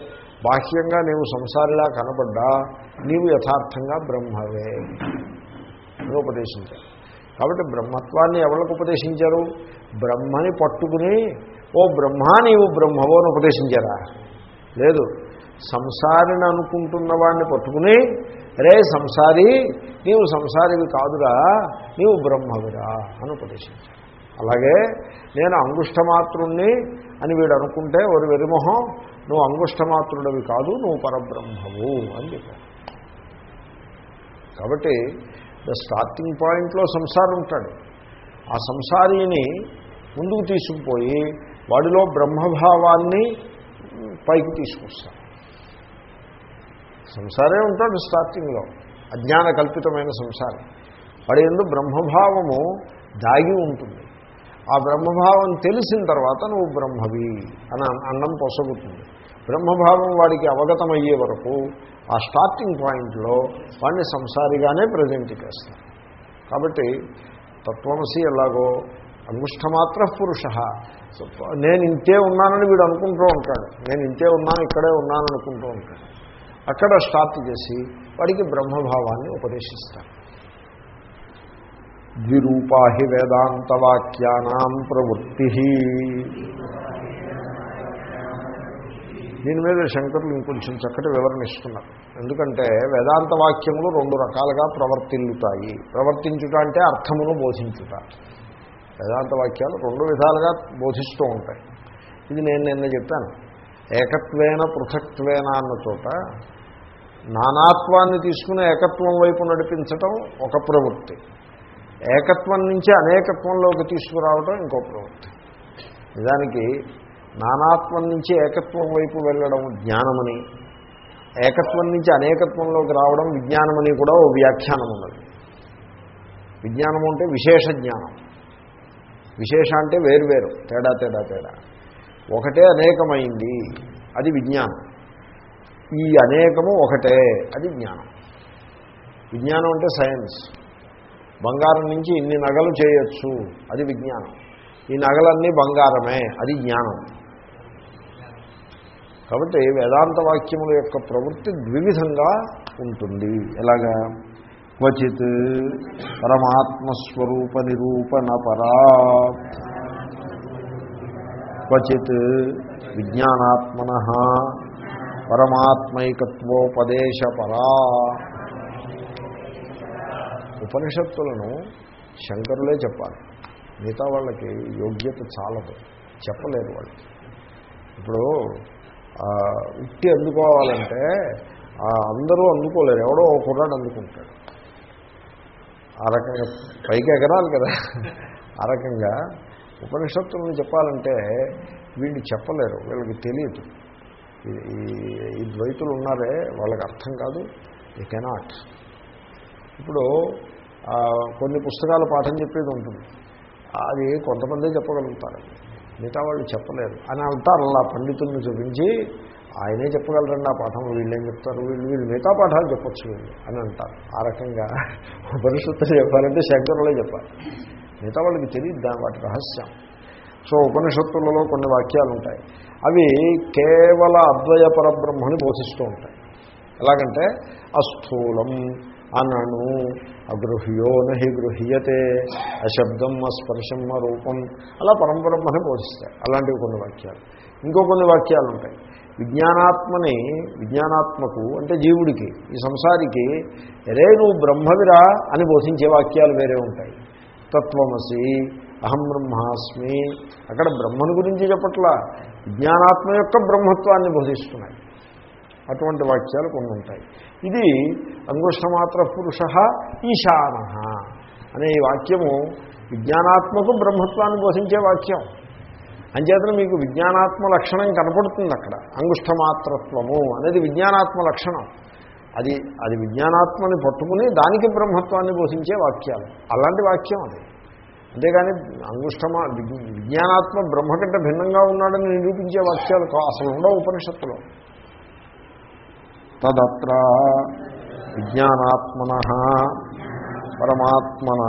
బాహ్యంగా నీవు సంసారిలా కనబడ్డా నీవు యథార్థంగా బ్రహ్మవే. అని ఉపదేశించారు. కాబట్టి బ్రహ్మత్వాన్ని ఎవరికి ఉపదేశించారు? బ్రహ్మని పట్టుకుని ఓ బ్రహ్మ నీవు బ్రహ్మవో అని ఉపదేశించారా? లేదు. సంసారిని అనుకుంటున్న వాడిని పట్టుకుని రే సంసారి నీవు సంసారివి కాదురా నీవు బ్రహ్మవిరా అని ఉపదేశించాడు. అలాగే నేను అంగుష్టమాతృణ్ణి అని వీడు అనుకుంటే ఒక వెరిమొహం నువ్వు అంగుష్టమాతృడవి కాదు నువ్వు పరబ్రహ్మవు అని చెప్పారు కాబట్టి ద స్టార్టింగ్ పాయింట్లో సంసారం ఉంటాడు. ఆ సంసారిని ముందుకు తీసుకుపోయి వాడిలో బ్రహ్మభావాన్ని పైకి తీసుకొస్తాడు. సంసారే ఉంటాడు స్టార్టింగ్లో. అజ్ఞాన కల్పితమైన సంసారం. వాడి ఎందు బ్రహ్మభావము దాగి ఉంటుంది. ఆ బ్రహ్మభావం తెలిసిన తర్వాత నువ్వు బ్రహ్మవి అని అన్నం పొసగుతుంది. బ్రహ్మభావం వాడికి అవగతమయ్యే వరకు ఆ స్టార్టింగ్ పాయింట్లో వాడిని సంసారిగానే ప్రజెంట్ చేస్తారు కాబట్టి తత్వమసి ఎలాగో అంగుష్టమాత్ర పురుష. నేను ఇంతే ఉన్నానని వీడు అనుకుంటూ ఉంటాడు. నేను ఇంతే ఉన్నాను ఇక్కడే ఉన్నాను అనుకుంటూ ఉంటాడు. అక్కడ స్టార్ట్ చేసి వాడికి బ్రహ్మభావాన్ని ఉపదేశిస్తారు. ద్విరూపాహి వేదాంతవాక్యానాం ప్రవృత్తి. దీని మీద శంకరులు ఇంకొంచెం చక్కటి వివరణ ఇస్తున్నారు. ఎందుకంటే వేదాంత వాక్యములు రెండు రకాలుగా ప్రవర్తిల్లుతాయి. ప్రవర్తించుట అంటే అర్థమును బోధించుట. వేదాంత వాక్యాలు రెండు విధాలుగా బోధిస్తూ ఉంటాయి. ఇది నేను నిన్న చెప్పాను. ఏకత్వేన పృథక్త్వేన అన్న చోట నానాత్వాన్ని తీసుకుని ఏకత్వం వైపు నడిపించటం ఒక ప్రవృత్తి. ఏకత్వం నుంచి అనేకత్వంలోకి తీసుకురావటం ఇంకో ప్రవృత్తి. నిజానికి నానాత్వం నుంచి ఏకత్వం వైపు వెళ్ళడం జ్ఞానమని ఏకత్వం నుంచి అనేకత్వంలోకి రావడం విజ్ఞానమని కూడా ఓ వ్యాఖ్యానం ఉన్నది. విజ్ఞానం అంటే విశేష జ్ఞానం. విశేష అంటే వేరువేరు తేడా తేడా తేడా. ఒకటే అనేకమైంది అది విజ్ఞానం. ఈ అనేకము ఒకటే అది జ్ఞానం. విజ్ఞానం అంటే సైన్స్. బంగారం నుంచి ఇన్ని నగలు చేయొచ్చు అది విజ్ఞానం. ఈ నగలన్నీ బంగారమే అది జ్ఞానం. కాబట్టి వేదాంత వాక్యముల యొక్క ప్రవృత్తి ద్వివిధంగా ఉంటుంది. ఎలాగా? క్వచిత్ పరమాత్మస్వరూప నిరూపణ పరా క్వచిత్ విజ్ఞానాత్మన పరమాత్మైకత్వోపదేశపరా. ఉపనిషత్తులను శంకరులే చెప్పాలి. మిగతా వాళ్ళకి యోగ్యత చాలదు. చెప్పలేరు వాళ్ళు. ఇప్పుడు ఉట్టి అందుకోవాలంటే అందరూ అందుకోలేరు. ఎవడో ఒక కుర్రాడు అందుకుంటాడు. ఆ రకంగా పైకి ఎగరాలి కదా. ఆ రకంగా ఉపనిషత్తులను చెప్పాలంటే వీళ్ళు చెప్పలేరు వీళ్ళకి తెలియదు. ఈ ద్వైతులు ఉన్నారే వాళ్ళకి అర్థం కాదు. ఈ కెనాట్ ఇప్పుడు కొన్ని పుస్తకాలు పాఠం చెప్పేది ఉంటుంది. అది కొంతమందే చెప్పగలుగుతారు. మిగతా వాళ్ళు చెప్పలేరు. అని అంటారు అలా పండితుల్ని చూపించి ఆయనే చెప్పగలరండి ఆ పాఠం వీళ్ళేం చెప్తారు? వీళ్ళు వీళ్ళు మిగతా పాఠాలు చెప్పొచ్చు వీళ్ళు అని అంటారు. ఆ రకంగా ఉపనిషత్తులు చెప్పాలంటే శంకరులే చెప్పాలి. మిగతా వాళ్ళకి తెలియదు దాని వాటి రహస్యం. సో ఉపనిషత్తులలో కొన్ని వాక్యాలు ఉంటాయి అవి కేవల అద్వయ పరబ్రహ్మని పోషిస్తూ ఉంటాయి. ఎలాగంటే అస్థూలం అనను అగృహ్యో నహి గృహ్యతే అశబ్దం అస్పర్శం రూపం అలా పరంపరమ్మని పోషిస్తాయి అలాంటివి కొన్ని వాక్యాలు. ఇంకో కొన్ని వాక్యాలు ఉంటాయి విజ్ఞానాత్మని విజ్ఞానాత్మకు అంటే జీవుడికి ఈ సంసారికి రే నువ్వు బ్రహ్మవిరా అని బోధించే వాక్యాలు వేరే ఉంటాయి. తత్వమసి అహం బ్రహ్మాస్మి. అక్కడ బ్రహ్మను గురించి చెప్పట్లా. విజ్ఞానాత్మ యొక్క బ్రహ్మత్వాన్ని బోధిస్తున్నాయి. అటువంటి వాక్యాలు కొన్ని ఉంటాయి ఇది అంగుష్టమాత్ర పురుష ఈశాన అనే ఈ వాక్యము విజ్ఞానాత్మకు బ్రహ్మత్వాన్ని బోధించే వాక్యం. అంచేతన మీకు విజ్ఞానాత్మ లక్షణం కనపడుతుంది అక్కడ అంగుష్టమాత్రత్వము అనేది విజ్ఞానాత్మ లక్షణం. అది అది విజ్ఞానాత్మని పట్టుకుని దానికి బ్రహ్మత్వాన్ని బోధించే వాక్యాలు. అలాంటి వాక్యం అది. అంతేగాని అంగుష్టమా విజ్ఞానాత్మ బ్రహ్మ కంటే భిన్నంగా ఉన్నాడని నిరూపించే వాక్యాలు అసలు ఉండవు ఉపనిషత్తులో. తదత్ర విజ్ఞానాత్మన పరమాత్మన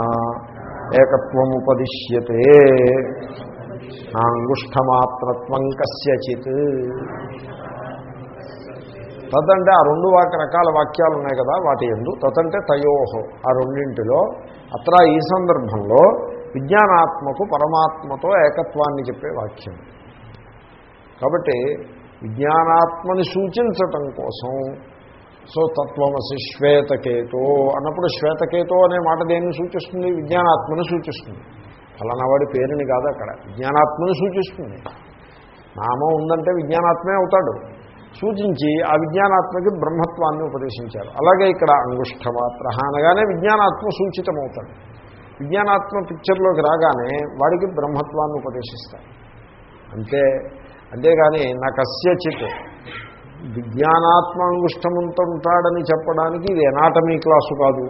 ఏకత్వముపదిశ్యతే. నాంగుష్టమాత్రత్వం కస్యచిత్. తదంటే ఆ రెండు వాక రకాల వాక్యాలు ఉన్నాయి కదా వాటి ఎందు. తదంటే తయోహో ఆ రెండింటిలో అత్ర ఈ సందర్భంలో విజ్ఞానాత్మకు పరమాత్మతో ఏకత్వాన్ని చెప్పే వాక్యం. కాబట్టి విజ్ఞానాత్మని సూచించటం కోసం సో తత్వమసి శ్వేతకేతో అన్నప్పుడు శ్వేతకేతో అనే మాట దేన్ని సూచిస్తుంది? విజ్ఞానాత్మను సూచిస్తుంది. ఫలానా వాడి పేరుని కాదు అక్కడ. విజ్ఞానాత్మని సూచిస్తుంది. నామం ఉందంటే విజ్ఞానాత్మే అవుతాడు. సూచించి ఆ విజ్ఞానాత్మకి బ్రహ్మత్వాన్ని ఉపదేశించారు. అలాగే ఇక్కడ అంగుష్ఠమాత్ర అనగానే విజ్ఞానాత్మ సూచితమవుతాడు. విజ్ఞానాత్మ పిక్చర్లోకి రాగానే వాడికి బ్రహ్మత్వాన్ని ఉపదేశిస్తారు. అంతే అంతేగాని నా కస్యచిత్ విజ్ఞానాత్మ అంగుష్టమంతో ఉంటాడని చెప్పడానికి ఇది ఎనాటమీ క్లాసు కాదు.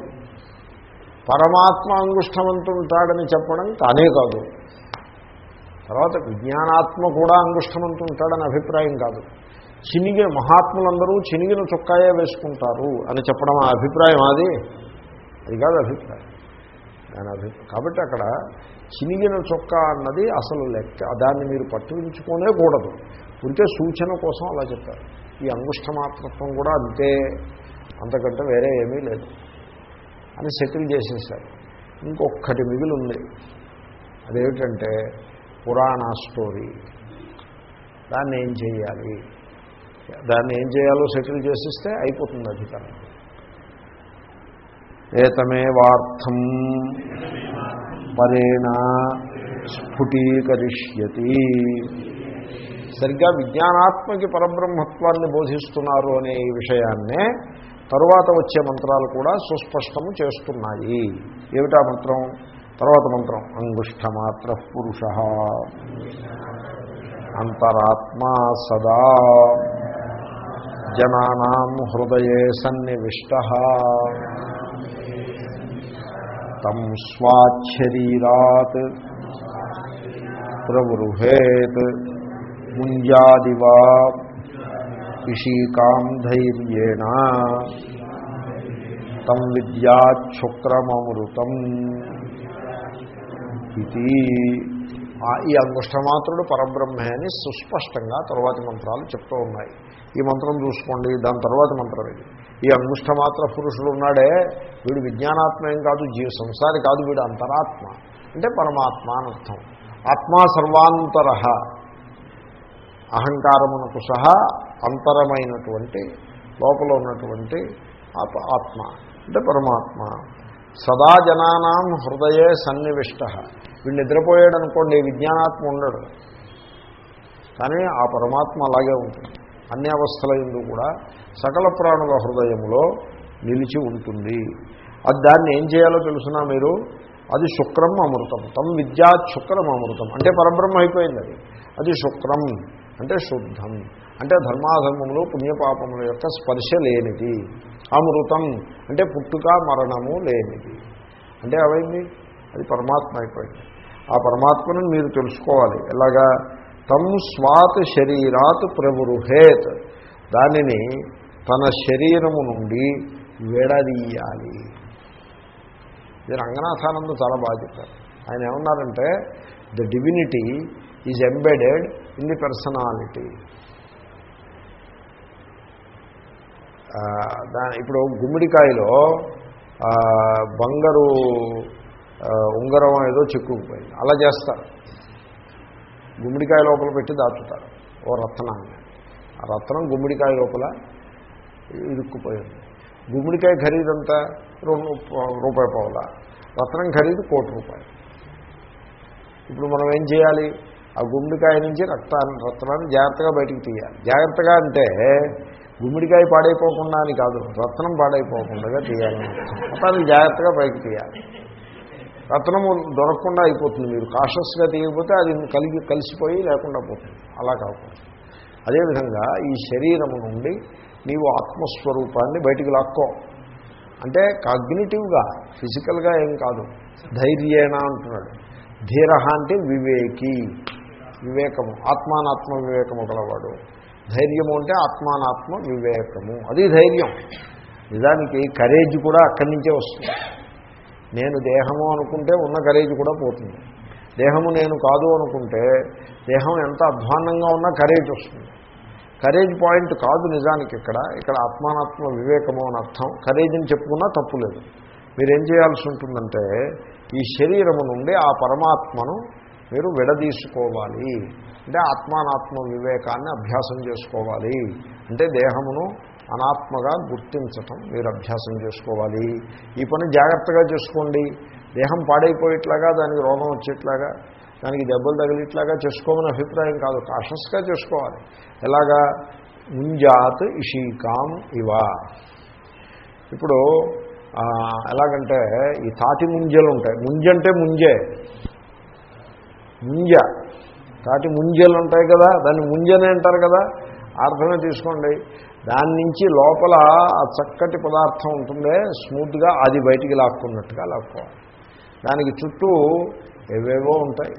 పరమాత్మ అంగుష్టమంతో ఉంటాడని చెప్పడం కానే కాదు. తర్వాత విజ్ఞానాత్మ కూడా అంగుష్టమంతో ఉంటాడని అభిప్రాయం కాదు. చినిగిన మహాత్ములందరూ చినిగిన చొక్కాయే వేసుకుంటారు అని చెప్పడం ఆ అభిప్రాయం అది. అది కాదు అభిప్రాయం. దాని అభిప్రాయం కాబట్టి అక్కడ చినిగిన చొక్కా అన్నది అసలు లెక్క. దాన్ని మీరు పట్టించుకోనే కూడదు ఉంటే సూచన కోసం అలా చెప్పారు. ఈ అంగుష్టమాత్మత్వం కూడా అంతే. అంతకంటే వేరే ఏమీ లేదు అని సెటిల్ చేసేసారు. ఇంకొక్కటి మిగిలి ఉంది అదేమిటంటే పురాణ స్టోరీ. దాన్ని ఏం చేయాలి? దాన్ని ఏం చేయాలో సెటిల్ చేసిస్తే అయిపోతుంది అధికారం. ఏతమేవార్థం పరేణ స్ఫుటీకరిష్యతి. సరిగ్గా విజ్ఞానాత్మకి పరబ్రహ్మత్వాన్ని బోధిస్తున్నారు అనే ఈ విషయాన్నే తరువాత వచ్చే మంత్రాలు కూడా సుస్పష్టము చేస్తున్నాయి. ఏమిటా మంత్రం? తర్వాత మంత్రం అంగుష్ఠమాత్ర పురుష. అంతరాత్మా సదా. జనానాం హృదయే సన్నివిష్ట. తం స్వాశరీరాత్ ప్రవృహేత్ ముంజాదివా ఇషీకాం ధైర్యేణ. తం విద్యాక్షుక్రమమృతం ఇది ఈ అంగుష్టమాత్రుడు పరబ్రహ్మే అని సుస్పష్టంగా తరువాతి మంత్రాలు చెప్తూ ఉన్నాయి. ఈ మంత్రం చూసుకోండి దాని తర్వాత మంత్రం ఇది ఈ అంగుష్టమాత్ర పురుషుడు ఉన్నాడే వీడు విజ్ఞానాత్మ ఏం కాదు జీవ సంసారి కాదు వీడు అంతరాత్మ. అంటే పరమాత్మ అని అర్థం. ఆత్మా సర్వాంతర. అహంకారమునకు సహా అంతరమైనటువంటి లోపల ఉన్నటువంటి ఆత్మ అంటే పరమాత్మ. సదా జనానాం హృదయే సన్నివిష్ట. వీళ్ళు నిద్రపోయాడు అనుకోండి విజ్ఞానాత్మ ఉండడు. కానీ ఆ పరమాత్మ అలాగే ఉంటుంది. అన్ని అవస్థల ఎందు కూడా సకల ప్రాణుల హృదయంలో నిలిచి ఉంటుంది. అది దాన్ని ఏం చేయాలో తెలుసునా మీరు? అది శుక్రం అమృతం. తమ్ విద్యా శుక్రం అమృతం. అంటే పరబ్రహ్మ అయిపోయింది అది. అది శుక్రం. అంటే శుద్ధం. అంటే ధర్మాధర్మములు పుణ్యపాపముల యొక్క స్పర్శ లేనిది. అమృతం. అంటే పుట్టుక మరణము లేనిది. అంటే అవైంది అది పరమాత్మ అయిపోయింది. ఆ పరమాత్మను మీరు తెలుసుకోవాలి. ఎలాగా? తమ్ స్వాత్ శరీరాత్ ప్రవృహేత్. దానిని తన శరీరము నుండి విడదీయాలి. ఇది రంగనాథానంద చాలా బాగా చెప్పారు. ఆయన ఏమన్నారంటే the divinity is embedded in the personality. దాని ఇప్పుడు గుమ్మిడికాయలో బంగారు ఉంగరం ఏదో చిక్కుకుపోయింది అలా చేస్తారు. గుమ్మడికాయ లోపల పెట్టి దాచుతారు. ఓ రత్నాన్ని ఆ రత్నం గుమ్మడికాయ లోపల ఇరుక్కుపోయింది. గుమ్మడికాయ ఖరీదంతా రెండు రూపాయి పావుల. రత్నం ఖరీదు కోటి రూపాయలు ఇప్పుడు మనం ఏం చేయాలి? ఆ గుమ్మడికాయ నుంచి రక్తాన్ని రత్నాన్ని జాగ్రత్తగా బయటికి తీయాలి. జాగ్రత్తగా అంటే గుమ్మడికాయ పాడైపోకుండా అని కాదు రత్నం పాడైపోకుండా తీయాలి. రత్నాన్ని జాగ్రత్తగా పైకి తీయాలి. రత్నము దొరకకుండా అయిపోతుంది. మీరు కాషస్గా తీయకపోతే అది కలిగి కలిసిపోయి లేకుండా పోతుంది. అలా కాకుండా. అదేవిధంగా ఈ శరీరము నుండి నీవు ఆత్మస్వరూపాన్ని బయటికి లాక్కో. అంటే కాగ్నిటివ్గా ఫిజికల్గా ఏం కాదు. ధైర్యేణ అంటున్నాడు. ధీర అంటే వివేకి. వివేకము. ఆత్మానాత్మ వివేకము గలవాడు. ధైర్యము అంటే ఆత్మానాత్మ వివేకము. అది ధైర్యం. నిజానికి కరేజ్ కూడా అక్కడి నుంచే వస్తుంది. నేను దేహము అనుకుంటే ఉన్న కరేజ్ కూడా పోతుంది. దేహము నేను కాదు అనుకుంటే దేహం ఎంత అధ్వాన్నంగా ఉన్నా కరేజ్ వస్తుంది. కరేజ్ పాయింట్ కాదు నిజానికి ఇక్కడ. ఇక్కడ ఆత్మానాత్మ వివేకము అని అర్థం. కరేజ్ అని చెప్పుకున్నా తప్పు లేదు. మీరేం చేయాల్సి ఉంటుందంటే ఈ శరీరము నుండి ఆ పరమాత్మను మీరు విడదీసుకోవాలి. అంటే ఆత్మానాత్మ వివేకాన్ని అభ్యాసం చేసుకోవాలి. అంటే దేహమును అనాత్మగా గుర్తించటం మీరు అభ్యాసం చేసుకోవాలి. ఈ పని జాగ్రత్తగా చేసుకోండి. దేహం పాడైపోయేట్లాగా దానికి రోగం వచ్చేట్లాగా దానికి దెబ్బలు తగిలిట్లాగా చేసుకోమని అభిప్రాయం కాదు. కాషస్గా చేసుకోవాలి. ఎలాగా? ముంజాత్ ఇషీకాం ఇవా. ఇప్పుడు ఎలాగంటే ఈ తాటి ముంజలు ఉంటాయి. ముంజంటే ముంజే. ముంజ. తాటి ముంజలు ఉంటాయి కదా దాన్ని ముంజనే అంటారు కదా. అర్థమే తీసుకోండి. దాని నుంచి లోపల ఆ చక్కటి పదార్థం ఉంటుందే స్మూత్గా అది బయటికి లాక్కున్నట్టుగా లాక్కోవాలి దానికి చుట్టూ ఏవేవో ఉంటాయి.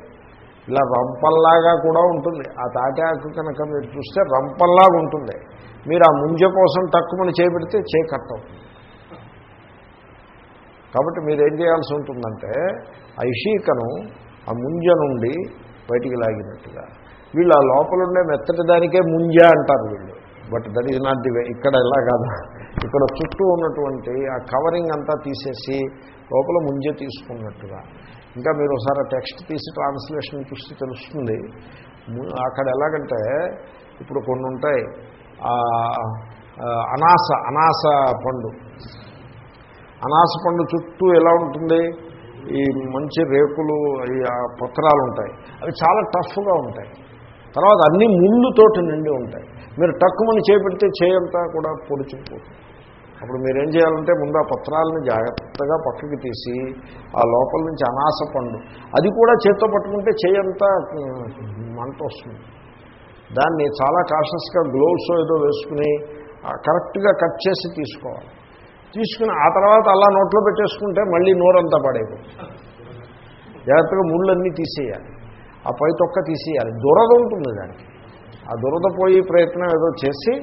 ఇలా రంపల్లాగా కూడా ఉంటుంది. ఆ తాటాకు కనుక మీరు చూస్తే రంపల్లాగా ఉంటుంది. మీరు ఆ ముంజ కోసం తక్కువని చేపెడితే చేకట్టం కాబట్టి మీరు ఏం చేయాల్సి ఉంటుందంటే ఆ ఇషీకను ఆ ముంజ నుండి బయటికి లాగినట్టుగా. వీళ్ళు ఆ లోపల ఉండే మెత్తటి దానికే ముంజ అంటారు వీళ్ళు. But that is not the way ఇక్కడ ఎలా కాదు. ఇక్కడ చుట్టూ ఉన్నటువంటి ఆ కవరింగ్ అంతా తీసేసి లోపల ముంజే తీసుకున్నట్టుగా. ఇంకా మీరు ఒకసారి టెక్స్ట్ తీసి ట్రాన్స్లేషన్ చూస్తే తెలుస్తుంది. అక్కడ ఎలాగంటే ఇప్పుడు కొన్ని ఉంటాయి. ఆ, అనాస అనాస పండు. అనాస పండు చుట్టూ ఎలా ఉంటుంది? ఈ మంచి రేకులు ఈ పత్రాలు ఉంటాయి. అవి చాలా టఫ్గా ఉంటాయి. తర్వాత అన్ని ముళ్ళుతోటి నిండి ఉంటాయి. మీరు టక్కుమని చేపెడితే చేయంతా కూడా పొడిచిపోతుంది. అప్పుడు మీరేం చేయాలంటే ముందు ఆ పత్రాలను జాగ్రత్తగా పక్కకి తీసి ఆ లోపల నుంచి అనాస పండు అది కూడా చేత్తో పట్టుకుంటే చేయంతా మంట వస్తుంది. దాన్ని చాలా కాషస్గా గ్లోవ్స్ ఏదో వేసుకుని కరెక్ట్గా కట్ చేసి తీసుకోవాలి. తీసుకుని ఆ తర్వాత అలా నోట్లో పెట్టేసుకుంటే మళ్ళీ నోరంతా పడేది జాగ్రత్తగా ముళ్ళన్నీ తీసేయాలి. ఆ పై తొక్క తీసేయాలి. దురద ఉంటుంది దానికి. ఆ దురద పోయే ప్రయత్నం ఏదో చేసి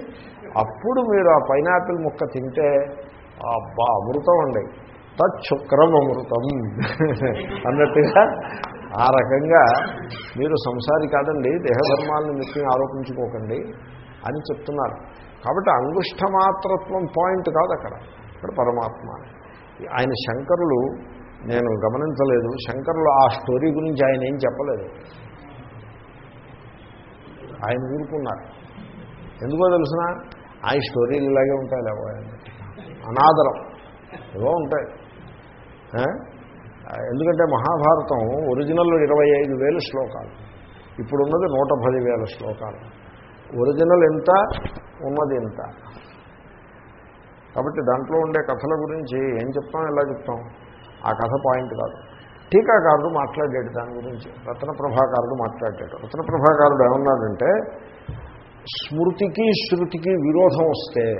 అప్పుడు మీరు ఆ పైనాపిల్ ముక్క తింటే అబ్బా అమృతం అండి. తచ్చుక్రం అమృతం అన్నట్టుగా ఆ రకంగా మీరు సంసారి కాదండి దేహధర్మాలను నిత్యం ఆరోపించుకోకండి అని చెప్తున్నారు. కాబట్టి అంగుష్ఠమాత్రత్వం పాయింట్ కాదు అక్కడ ఇక్కడ పరమాత్మ. ఆయన శంకరులు నేను గమనించలేదు శంకరులు ఆ స్టోరీ గురించి ఆయన ఏం చెప్పలేదు. ఆయన ఊరుకున్నారు. ఎందుకో తెలిసిన? ఆయన స్టోరీలు ఇలాగే ఉంటాయి లేవో అనాదరం. ఏవో ఉంటాయి. ఎందుకంటే మహాభారతం ఒరిజినల్ ఇరవై ఐదు వేల శ్లోకాలు. ఇప్పుడున్నది నూట పది వేల శ్లోకాలు. ఒరిజినల్ ఎంత? ఉన్నది ఎంత? కాబట్టి దాంట్లో ఉండే కథల గురించి ఏం చెప్తాం ఎలా చెప్తాం? ఆ కథ పాయింట్ కాదు. టీకాకారుడు మాట్లాడాడు దాని గురించి. రత్న ప్రభాకారుడు మాట్లాడాడు. రత్న ప్రభాకారుడు ఏమన్నాడంటే స్మృతికి శృతికి విరోధం వస్తే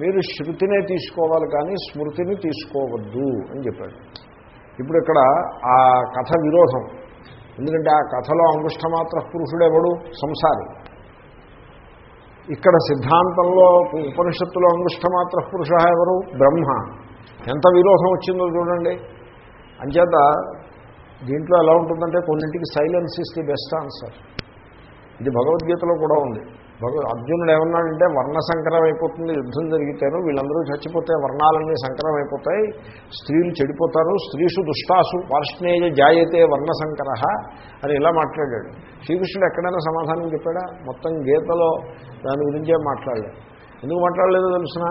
మీరు శృతినే తీసుకోవాలి కానీ స్మృతిని తీసుకోవద్దు అని చెప్పాడు. ఇప్పుడు ఇక్కడ ఆ కథ విరోధం. ఎందుకంటే ఆ కథలో అంగుష్టమాత్ర పురుషుడు ఎవడు? సంసారి. ఇక్కడ సిద్ధాంతంలో ఉపనిషత్తులో అంగుష్టమాత్ర పురుష ఎవరు? బ్రహ్మ. ఎంత విరోధం వచ్చిందో చూడండి. అంచేత దీంట్లో ఎలా ఉంటుందంటే కొన్నింటికి silence is the best answer ఇది భగవద్గీతలో కూడా ఉంది. భగవ అర్జునుడు ఏమన్నాడంటే వర్ణ సంకరం అయిపోతుంది యుద్ధం జరిగితేను వీళ్ళందరూ చచ్చిపోతే వర్ణాలన్నీ సంకరం అయిపోతాయి స్త్రీలు చెడిపోతారు స్త్రీషు దుష్టాసు వార్ష్ణేయ జాయతే వర్ణ సంకర అని ఇలా మాట్లాడాడు. శ్రీకృష్ణుడు ఎక్కడైనా సమాధానం చెప్పాడా? మొత్తం గీతలో దాని గురించే మాట్లాడలేదు ఎందుకు మాట్లాడలేదో తెలుసిన?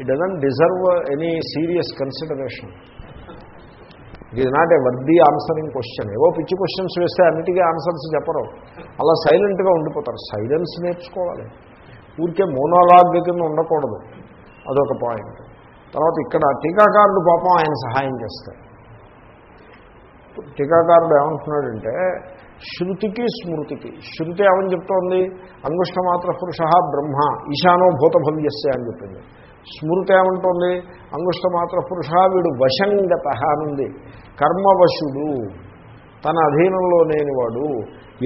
It doesn't deserve any serious consideration it is not a worthy answering question ఏవో పిచ్చి క్వశ్చన్స్ వేస్తే అన్నిటికీ ఆన్సర్స్ చెప్పరు. అలా సైలెంట్గా ఉండిపోతారు. సైలెన్స్ నేర్చుకోవాలి. ఊరికే మోనోలాగ్ కింద ఉండకూడదు. అదొక పాయింట్ తర్వాత ఇక్కడ టీకాకారుడు పాపం ఆయన సహాయం చేస్తారు టీకాకారుడు ఏమంటున్నాడంటే శృతికి స్మృతికి. శృతి ఏమని చెప్తోంది? అంగుష్టమాత్ర పురుష బ్రహ్మ ఈశానో భూతభవ్యస్య అని చెప్పింది. స్మృతి ఏమంటుంది? అంగుష్టమాత్ర పురుష వీడు వశంగత అనుంది. కర్మవశుడు తన అధీనంలో లేనివాడు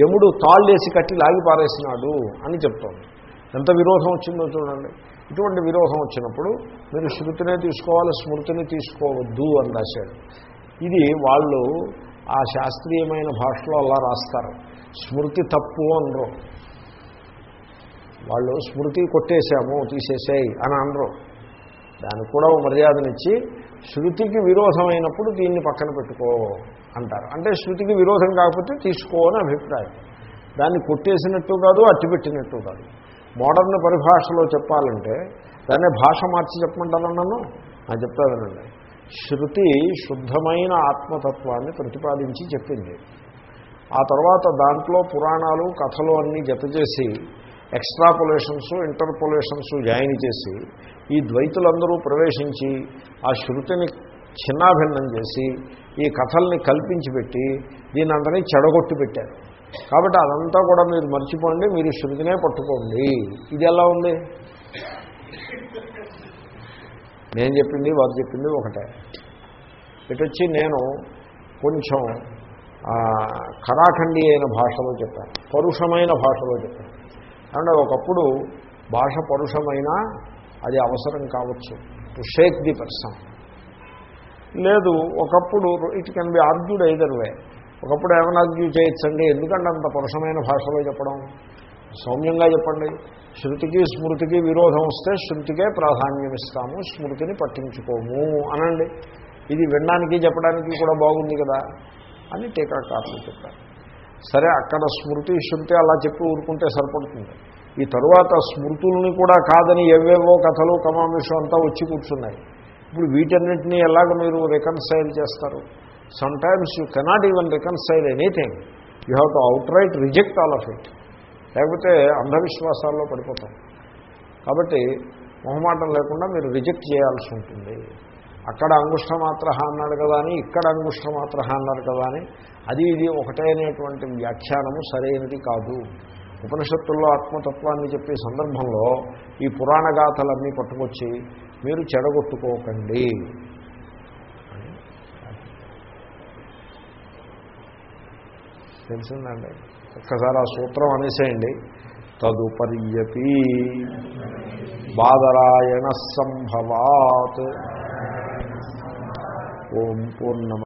యముడు తాళ్ళేసి కట్టి లాగి పారేసినాడు అని చెప్తోంది. ఎంత విరోధం వచ్చిందో చూడండి. ఇటువంటి విరోధం వచ్చినప్పుడు మీరు శృతినే తీసుకోవాలి స్మృతిని తీసుకోవద్దు అని రాశాడు. ఇది వాళ్ళు ఆ శాస్త్రీయమైన భాషలో అలా రాస్తారు. స్మృతి తప్పు అనరు. వాళ్ళు స్మృతి కొట్టేశాము తీసేసేయి అని అనరు. దానికి కూడా ఓ మర్యాదనిచ్చి శృతికి విరోధమైనప్పుడు దీన్ని పక్కన పెట్టుకో అంటారు. అంటే శృతికి విరోధం కాకపోతే తీసుకో అని అభిప్రాయం. దాన్ని కొట్టేసినట్టు కాదు అట్టిపెట్టినట్టు కాదు. మోడర్న్ పరిభాషలో చెప్పాలంటే దాన్నే భాష మార్చి చెప్పమంటాను నన్ను? అని చెప్తా శృతి శుద్ధమైన ఆత్మతత్వాన్ని ప్రతిపాదించి చెప్పింది. ఆ తర్వాత దాంట్లో పురాణాలు కథలు అన్నీ జత చేసి ఎక్స్ట్రాపులేషన్స్ ఇంటర్పోలేషన్స్ జాయిన్ చేసి ఈ ద్వైతులందరూ ప్రవేశించి ఆ శృతిని చిన్నాభిన్నం చేసి ఈ కథల్ని కల్పించి పెట్టి దీని అందరినీ చెడగొట్టి పెట్టారు. కాబట్టి అదంతా కూడా మీరు మర్చిపోండి మీరు శృతినే పట్టుకోండి. ఇది ఎలా ఉంది? నేను చెప్పింది వారు చెప్పింది ఒకటే. ఇటొచ్చి నేను కొంచెం కరాఖండి అయిన భాషలో చెప్పాను. పరుషమైన భాషలో చెప్పాను. అంటే ఒకప్పుడు భాష పరుషమైనా అది అవసరం కావచ్చు. టు షేక్ ది పర్సన్ లేదు ఒకప్పుడు it can be argued either way ఒకప్పుడు ఏమైనా ఆర్గ్యూ చేయొచ్చండి. ఎందుకంటే అంత పరుషమైన భాషలో చెప్పడం? సౌమ్యంగా చెప్పండి. శృతికి స్మృతికి విరోధం వస్తే శృతికే ప్రాధాన్యం ఇస్తాము స్మృతిని పట్టించుకోము అనండి. ఇది వినడానికి చెప్పడానికి కూడా బాగుంది కదా అని టీకాకారులు చెప్పారు. సరే అక్కడ స్మృతి శృతి అలా చెప్పి ఊరుకుంటే సరిపడుతుంది. ఈ తరువాత స్మృతుల్ని కూడా కాదని ఎవేవో కథలు కమామిషం అంతా వచ్చి కూర్చున్నాయి. ఇప్పుడు వీటన్నిటినీ ఎలాగ మీరు రికన్సైల్ చేస్తారు? Sometimes you cannot even reconcile anything you have to outright reject all of it లేకపోతే అంధవిశ్వాసాల్లో పడిపోతాం. కాబట్టి మొహమాటం లేకుండా మీరు రిజెక్ట్ చేయాల్సి ఉంటుంది. అక్కడ అంగుష్టమాత్ర అన్నాడు కదా అని ఇక్కడ అంగుష్టమాత్ర అన్నారు కదా అని అది ఇది ఒకటే అనేటువంటి వ్యాఖ్యానము సరైనది కాదు. ఉపనిషత్తుల్లో ఆత్మతత్వాన్ని చెప్పే సందర్భంలో ఈ పురాణ గాథలన్నీ పట్టుకొచ్చి మీరు చెడగొట్టుకోకండి. తెలిసిందండి. ఒక్కసారి ఆ సూత్రం అనేసేయండి. తదుపర్యపి బాదరాయణ సంభవాత్. ఓం పూర్ణమ